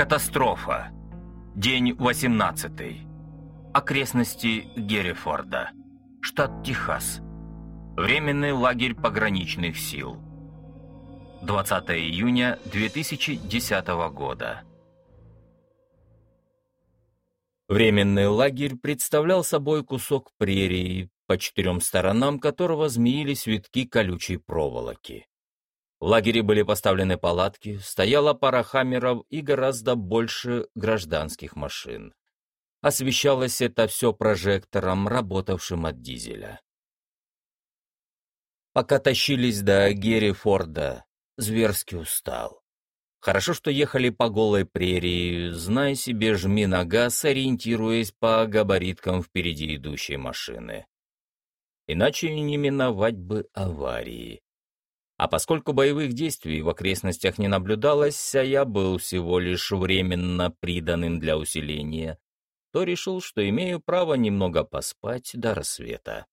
Катастрофа. День 18. Окрестности Геррифорда. Штат Техас. Временный лагерь пограничных сил. 20 июня 2010 года. Временный лагерь представлял собой кусок прерии, по четырем сторонам которого змеились витки колючей проволоки. В лагере были поставлены палатки, стояла пара хаммеров и гораздо больше гражданских машин. Освещалось это все прожектором, работавшим от дизеля. Пока тащились до Герри Форда, зверски устал. Хорошо, что ехали по голой прерии, знай себе, жми на газ, ориентируясь по габариткам впереди идущей машины. Иначе не миновать бы аварии. А поскольку боевых действий в окрестностях не наблюдалось, а я был всего лишь временно приданным для усиления, то решил, что имею право немного поспать до рассвета.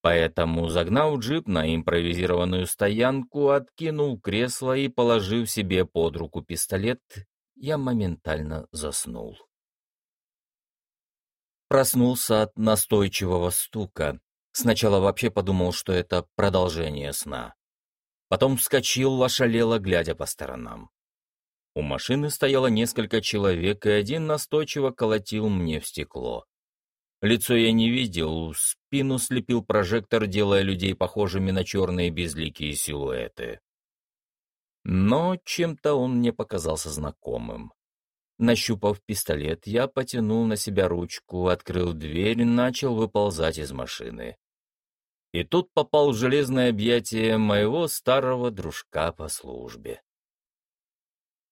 Поэтому, загнав джип на импровизированную стоянку, откинул кресло и, положив себе под руку пистолет, я моментально заснул. Проснулся от настойчивого стука. Сначала вообще подумал, что это продолжение сна. Потом вскочил, ошалело, глядя по сторонам. У машины стояло несколько человек, и один настойчиво колотил мне в стекло. Лицо я не видел, спину слепил прожектор, делая людей похожими на черные безликие силуэты. Но чем-то он мне показался знакомым. Нащупав пистолет, я потянул на себя ручку, открыл дверь и начал выползать из машины. И тут попал в железное объятие моего старого дружка по службе.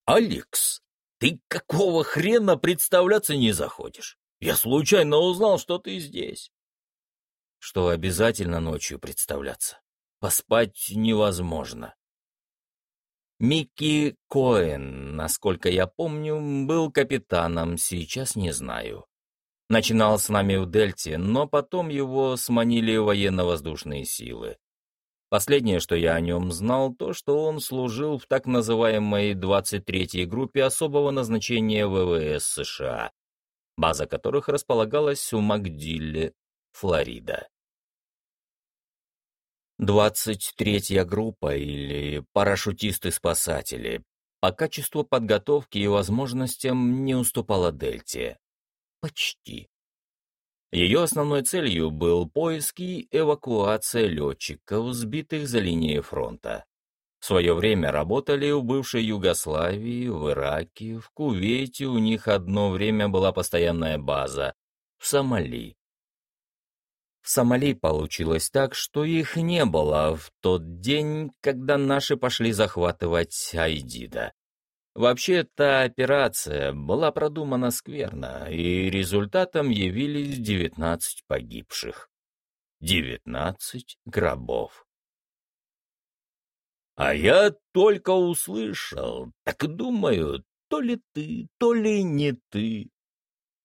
«Алекс, ты какого хрена представляться не заходишь? Я случайно узнал, что ты здесь». «Что обязательно ночью представляться? Поспать невозможно». Микки Коэн, насколько я помню, был капитаном, сейчас не знаю. Начинал с нами в Дельте, но потом его сманили военно-воздушные силы. Последнее, что я о нем знал, то, что он служил в так называемой 23-й группе особого назначения ВВС США, база которых располагалась в Макдилле, Флорида. 23-я группа или парашютисты-спасатели по качеству подготовки и возможностям не уступала Дельте. Почти. Ее основной целью был поиск и эвакуация летчиков, сбитых за линией фронта. В свое время работали в бывшей Югославии, в Ираке, в Кувейте у них одно время была постоянная база, в Сомали. В Сомали получилось так, что их не было в тот день, когда наши пошли захватывать Айдида. Вообще, эта операция была продумана скверно, и результатом явились 19 погибших. 19 гробов. А я только услышал, так думаю, то ли ты, то ли не ты.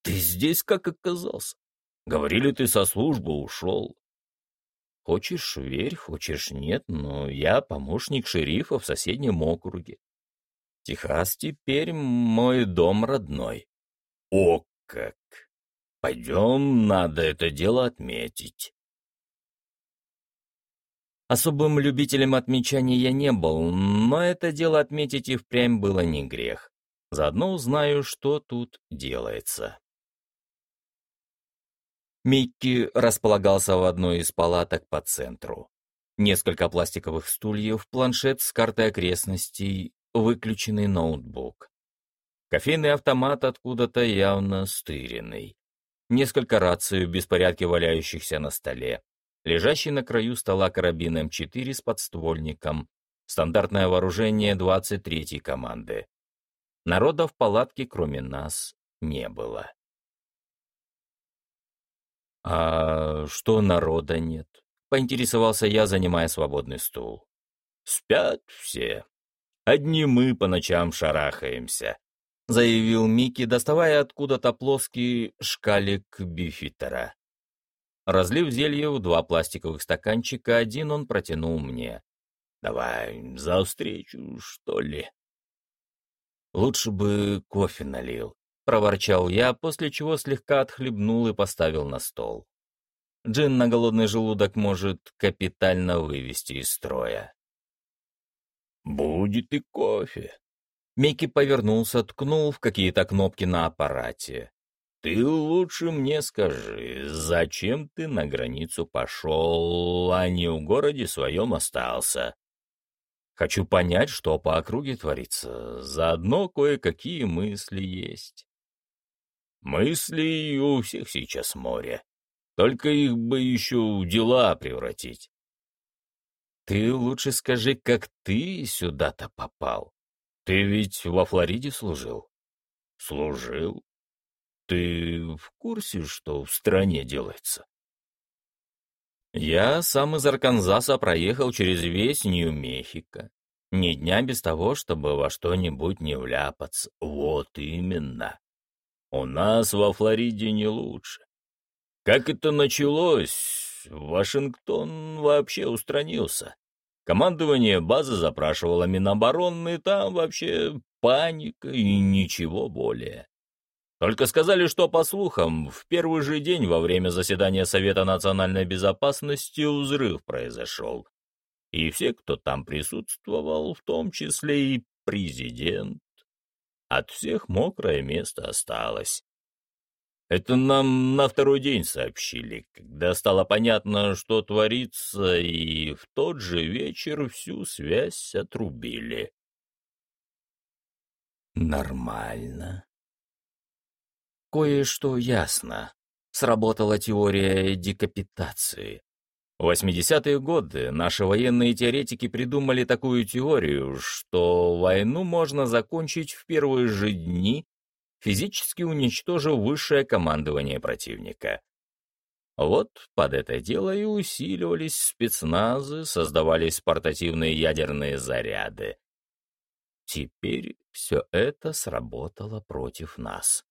Ты здесь как оказался? Говорили, ты со службы ушел. Хочешь — верь, хочешь — нет, но я помощник шерифа в соседнем округе. Техас теперь мой дом родной. О как! Пойдем, надо это дело отметить. Особым любителем отмечаний я не был, но это дело отметить и впрямь было не грех. Заодно узнаю, что тут делается. Микки располагался в одной из палаток по центру. Несколько пластиковых стульев, планшет с картой окрестностей, выключенный ноутбук. Кофейный автомат откуда-то явно стыренный. Несколько раций в беспорядке валяющихся на столе. Лежащий на краю стола карабин М4 с подствольником. Стандартное вооружение 23-й команды. Народа в палатке, кроме нас, не было. «А что народа нет?» — поинтересовался я, занимая свободный стул. «Спят все», Одни мы по ночам шарахаемся», — заявил Микки, доставая откуда-то плоский шкалик бифитера. Разлив зелье в два пластиковых стаканчика, один он протянул мне. «Давай, за встречу, что ли?» Лучше бы кофе налил, проворчал я, после чего слегка отхлебнул и поставил на стол. Джин на голодный желудок может капитально вывести из строя. «Будет и кофе». Микки повернулся, ткнул в какие-то кнопки на аппарате. «Ты лучше мне скажи, зачем ты на границу пошел, а не в городе своем остался?» «Хочу понять, что по округе творится. Заодно кое-какие мысли есть». «Мысли у всех сейчас море. Только их бы еще в дела превратить. Ты лучше скажи, как ты сюда-то попал. Ты ведь во Флориде служил? Служил. Ты в курсе, что в стране делается? Я сам из Арканзаса проехал через весь Нью-Мехико. Ни дня без того, чтобы во что-нибудь не вляпаться. Вот именно. У нас во Флориде не лучше. Как это началось, Вашингтон вообще устранился. Командование базы запрашивало Минобороны, там вообще паника и ничего более. Только сказали, что, по слухам, в первый же день во время заседания Совета национальной безопасности взрыв произошел. И все, кто там присутствовал, в том числе и президент, от всех мокрое место осталось. Это нам на второй день сообщили, когда стало понятно, что творится, и в тот же вечер всю связь отрубили. Нормально. Кое-что ясно. Сработала теория декапитации. В 80-е годы наши военные теоретики придумали такую теорию, что войну можно закончить в первые же дни физически уничтожив высшее командование противника. Вот под это дело и усиливались спецназы, создавались портативные ядерные заряды. Теперь все это сработало против нас.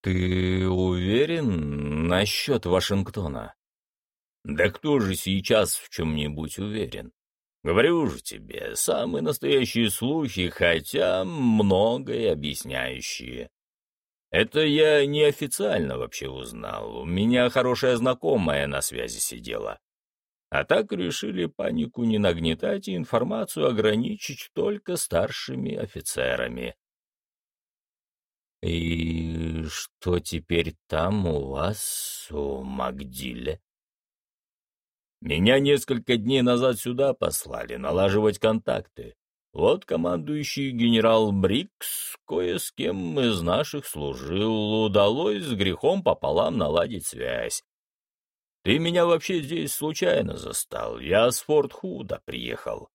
«Ты уверен насчет Вашингтона?» «Да кто же сейчас в чем-нибудь уверен? Говорю же тебе, самые настоящие слухи, хотя многое объясняющие. Это я неофициально вообще узнал. У меня хорошая знакомая на связи сидела. А так решили панику не нагнетать и информацию ограничить только старшими офицерами. «И что теперь там у вас, у Магдиле?» Меня несколько дней назад сюда послали налаживать контакты. Вот командующий генерал Брикс кое с кем из наших служил, удалось с грехом пополам наладить связь. Ты меня вообще здесь случайно застал, я с Форт Худа приехал.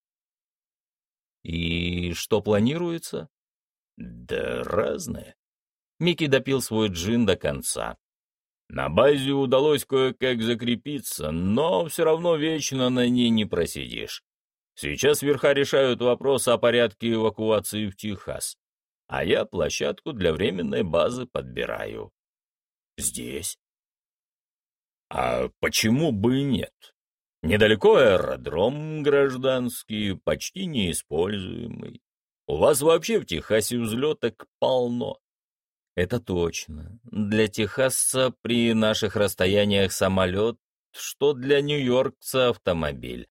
И что планируется? Да разное. Микки допил свой джин до конца. На базе удалось кое-как закрепиться, но все равно вечно на ней не просидишь. Сейчас верха решают вопрос о порядке эвакуации в Техас, а я площадку для временной базы подбираю. Здесь. А почему бы и нет? Недалеко аэродром гражданский, почти неиспользуемый. У вас вообще в Техасе взлеток полно. Это точно. Для техасца при наших расстояниях самолет, что для нью-йоркца автомобиль.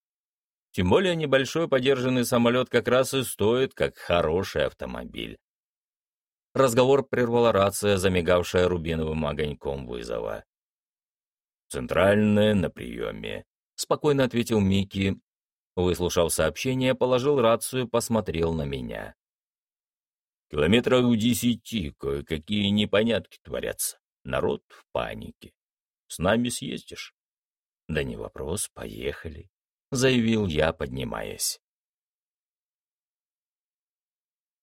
Тем более небольшой подержанный самолет как раз и стоит, как хороший автомобиль. Разговор прервала рация, замигавшая рубиновым огоньком вызова. «Центральная на приеме», — спокойно ответил Микки. Выслушав сообщение, положил рацию, посмотрел на меня. Километрах в десяти кое-какие непонятки творятся. Народ в панике. С нами съездишь? Да не вопрос, поехали, — заявил я, поднимаясь.